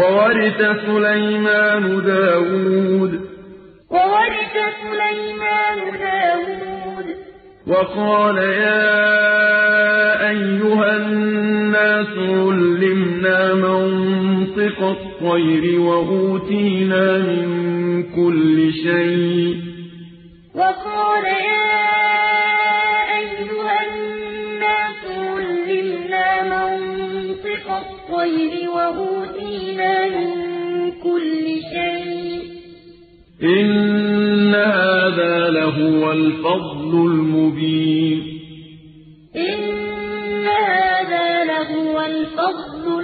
وورث سليمان داود. وورث سليمان داود. وقال يا أيها الناس علمنا منطق الطير وأوتينا من كل شيء. وقال الطير وأوتينا من كل شيء. إن هذا لهو الفضل المبين. إن هذا لهو الفضل